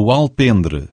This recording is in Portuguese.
o alpendre.